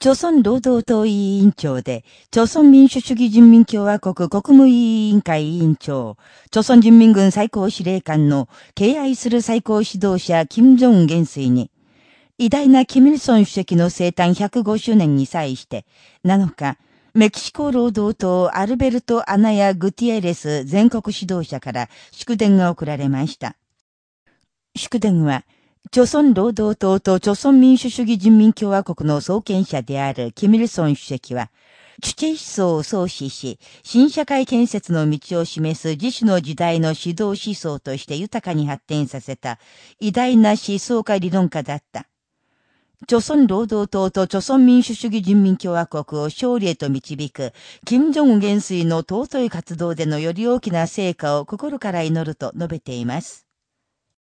朝鮮労働党委員長で、朝鮮民主主義人民共和国国務委員会委員長、朝鮮人民軍最高司令官の敬愛する最高指導者、金正恩元帥に、偉大なキミルソン主席の生誕105周年に際して、7日、メキシコ労働党アルベルト・アナヤ・グティエレス全国指導者から祝電が送られました。祝電は、朝鮮労働党と朝鮮民主主義人民共和国の創建者であるキミルソン主席は、主治思想を創始し、新社会建設の道を示す自主の時代の指導思想として豊かに発展させた偉大な思想家理論家だった。朝鮮労働党と朝鮮民主主義人民共和国を勝利へと導く、金正恩元帥の尊い活動でのより大きな成果を心から祈ると述べています。